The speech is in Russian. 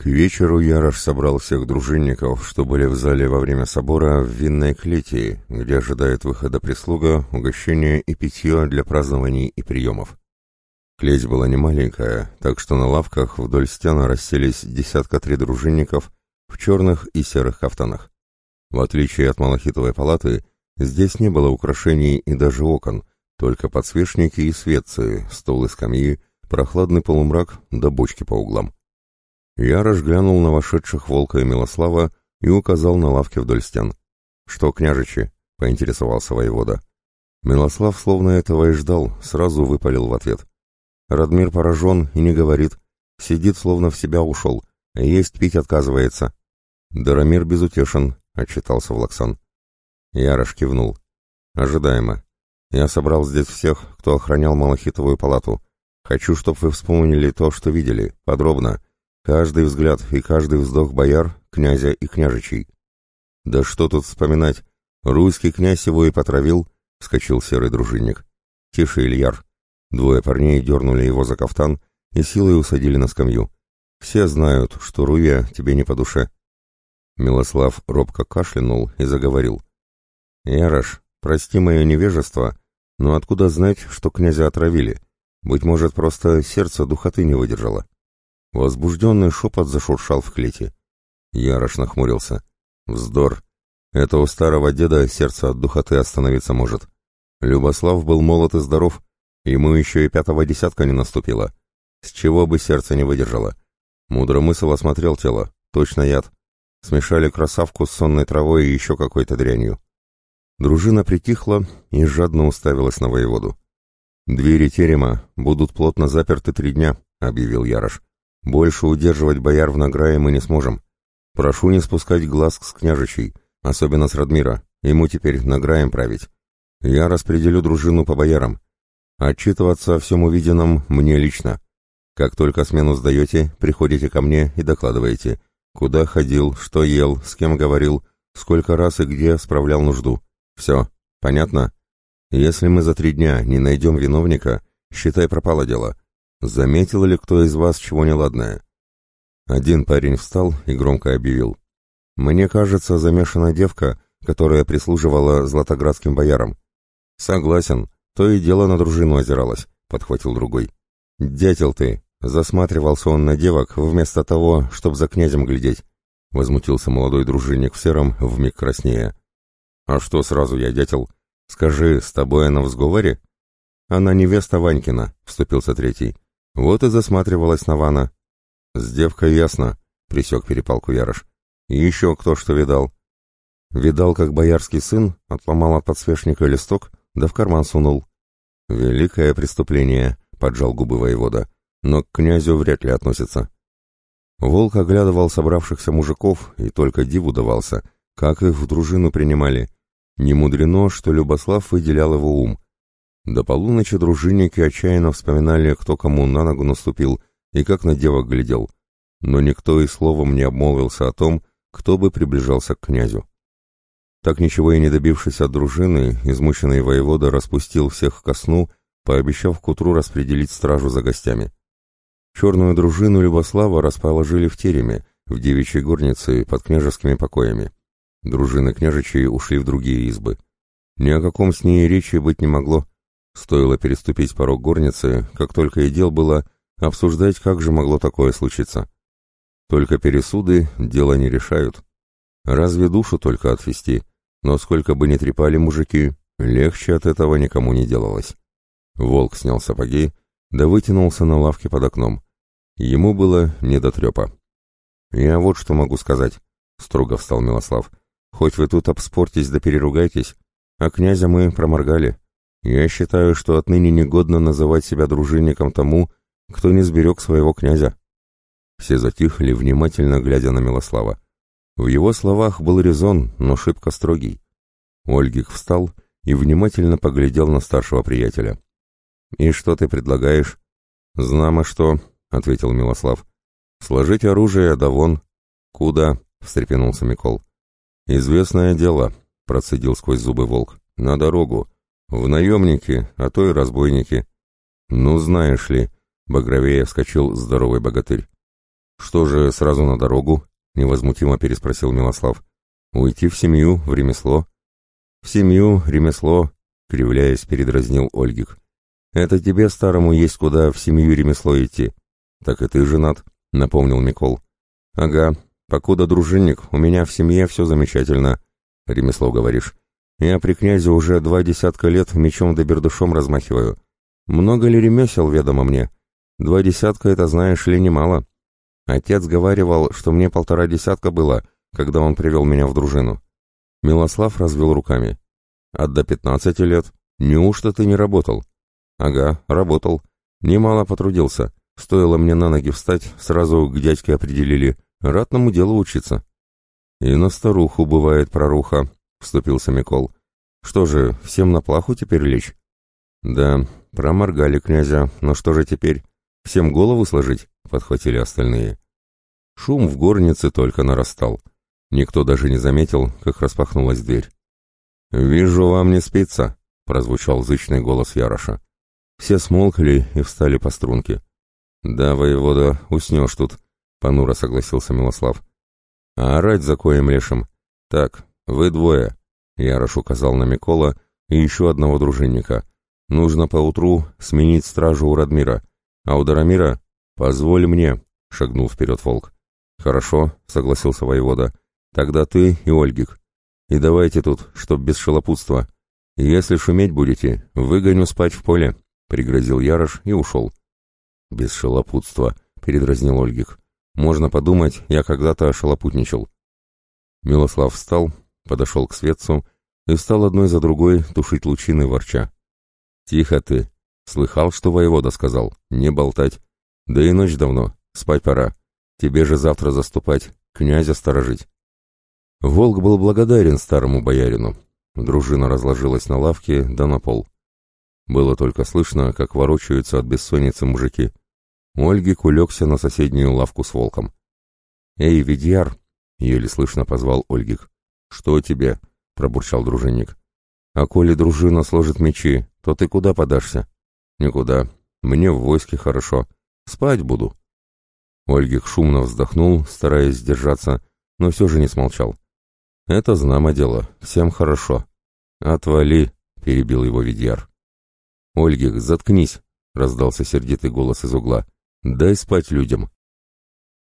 К вечеру Ярош собрал всех дружинников, что были в зале во время собора, в винной клете, где ожидает выхода прислуга, угощения и питье для празднований и приемов. Клеть была немаленькая, так что на лавках вдоль стены расселись десятка три дружинников в черных и серых кафтанах. В отличие от Малахитовой палаты, здесь не было украшений и даже окон, только подсвечники и светцы, стол и скамьи, прохладный полумрак да бочки по углам. Ярош глянул на вошедших Волка и Милослава и указал на лавки вдоль стен. «Что, княжичи?» — поинтересовался воевода. Милослав словно этого и ждал, сразу выпалил в ответ. Радмир поражен и не говорит. Сидит, словно в себя ушел, есть пить отказывается. Дарамир безутешен, — отчитался Влаксан. Ярош кивнул. «Ожидаемо. Я собрал здесь всех, кто охранял Малахитовую палату. Хочу, чтобы вы вспомнили то, что видели, подробно, Каждый взгляд и каждый вздох бояр, князя и княжичей. Да что тут вспоминать? Русский князь его и потравил, — вскочил серый дружинник. Тише, Ильяр. Двое парней дернули его за кафтан и силой усадили на скамью. Все знают, что Руя тебе не по душе. Милослав робко кашлянул и заговорил. «Ярош, прости мое невежество, но откуда знать, что князя отравили? Быть может, просто сердце духоты не выдержало?» Возбужденный шепот зашуршал в клете. Ярош нахмурился. Вздор. Это у старого деда сердце от духоты остановиться может. Любослав был молод и здоров, ему еще и пятого десятка не наступило. С чего бы сердце не выдержало? Мудромысл осмотрел тело. Точно яд. Смешали красавку с сонной травой и еще какой-то дрянью. Дружина притихла и жадно уставилась на воеводу. «Двери терема будут плотно заперты три дня», — объявил Ярош. Больше удерживать бояр в награе мы не сможем. Прошу не спускать глаз с княжичей, особенно с Радмира. Ему теперь награем править. Я распределю дружину по боярам. Отчитываться о всем увиденном мне лично. Как только смену сдаете, приходите ко мне и докладываете, куда ходил, что ел, с кем говорил, сколько раз и где справлял нужду. Все, понятно? Если мы за три дня не найдем виновника, считай пропало дело. Заметил ли кто из вас чего неладное? Один парень встал и громко объявил. Мне кажется, замешана девка, которая прислуживала златоградским боярам. Согласен, то и дело на дружину озиралась, подхватил другой. Дятел ты, засматривался он на девок вместо того, чтобы за князем глядеть. Возмутился молодой дружинник в сером, вмиг краснее. А что сразу я дятел? Скажи, с тобой она в сговоре? Она невеста Ванькина, вступился третий. Вот и засматривалась на Вана. «С девкой ясно», — присек перепалку Ярош. «И еще кто что видал». Видал, как боярский сын отломал от подсвечника листок, да в карман сунул. «Великое преступление», — поджал губы воевода, «но к князю вряд ли относится». Волк оглядывал собравшихся мужиков и только диву давался, как их в дружину принимали. Не мудрено, что Любослав выделял его ум — до полуночи дружинники отчаянно вспоминали, кто кому на ногу наступил и как на девок глядел, но никто и словом не обмолвился о том, кто бы приближался к князю. Так ничего и не добившись от дружины, измученный воевода распустил всех ко сну, пообещав к утру распределить стражу за гостями. Черную дружину Любослава расположили в тереме, в девичьей горнице под княжескими покоями. Дружины княжичей ушли в другие избы. Ни о каком с ней речи быть не могло, Стоило переступить порог горницы, как только и дел было обсуждать, как же могло такое случиться. Только пересуды дело не решают. Разве душу только отвести? Но сколько бы ни трепали мужики, легче от этого никому не делалось. Волк снял сапоги, да вытянулся на лавке под окном. Ему было не до трепа. «Я вот что могу сказать», — строго встал Милослав. «Хоть вы тут обспортись да переругайтесь, а князя мы проморгали. Я считаю, что отныне негодно называть себя дружинником тому, кто не сберег своего князя. Все затихли, внимательно глядя на Милослава. В его словах был резон, но шибко строгий. Ольгик встал и внимательно поглядел на старшего приятеля. «И что ты предлагаешь?» «Знамо что», — ответил Милослав. «Сложить оружие, да вон». «Куда?» — встрепенулся Микол. «Известное дело», — процедил сквозь зубы волк. «На дорогу. В наемники, а то и разбойники. Ну, знаешь ли, багровее вскочил здоровый богатырь. «Что же, сразу на дорогу?» — невозмутимо переспросил Милослав. «Уйти в семью, в ремесло». «В семью, ремесло», — кривляясь, передразнил Ольгик. «Это тебе, старому, есть куда в семью ремесло идти». «Так и ты женат», — напомнил Микол. «Ага, покуда дружинник, у меня в семье все замечательно», — ремесло говоришь. «Я при князе уже два десятка лет мечом да бердышом размахиваю. Много ли ремесел ведомо мне? Два десятка — это, знаешь ли, немало. Отец говаривал, что мне полтора десятка было, когда он привел меня в дружину». Милослав развел руками. «А до пятнадцати лет? Неужто ты не работал?» «Ага, работал. Немало потрудился. Стоило мне на ноги встать, сразу к дядьке определили. Ратному делу учиться». «И на старуху бывает проруха», — вступился Микол. «Что же, всем на плаху теперь лечь?» «Да, проморгали князя, но что же теперь? Всем голову сложить?» — подхватили остальные. Шум в горнице только нарастал. Никто даже не заметил, как распахнулась дверь. «Вижу, вам не спится», — прозвучал зычный голос Яроша. Все смолкли и встали по струнке. «Да, воевода, уснешь тут», — понуро согласился Милослав. «А орать за коем лешим? Так, вы двое», — Ярош указал на Микола и еще одного дружинника. «Нужно поутру сменить стражу у Радмира, а у Дарамира позволь мне», — шагнул вперед волк. «Хорошо», — согласился воевода. «Тогда ты и Ольгик. И давайте тут, чтоб без шалопутства. Если шуметь будете, выгоню спать в поле» пригрозил Ярош и ушел. «Без шалопутства», — передразнил Ольгих. «Можно подумать, я когда-то шалопутничал». Милослав встал, подошел к светцу и стал одной за другой тушить лучины ворча. «Тихо ты!» — слыхал, что воевода сказал. «Не болтать. Да и ночь давно, спать пора. Тебе же завтра заступать, князя сторожить». Волк был благодарен старому боярину. Дружина разложилась на лавке, да на пол. Было только слышно, как ворочаются от бессонницы мужики. Ольгик улегся на соседнюю лавку с волком. «Эй, Видьяр!» — еле слышно позвал Ольгик. «Что тебе?» — пробурчал дружинник. «А коли дружина сложит мечи, то ты куда подашься?» «Никуда. Мне в войске хорошо. Спать буду». Ольгик шумно вздохнул, стараясь сдержаться, но все же не смолчал. «Это знамо дело. Всем хорошо». «Отвали!» — перебил его Видьяр. «Ольгих, заткнись!» — раздался сердитый голос из угла. «Дай спать людям!»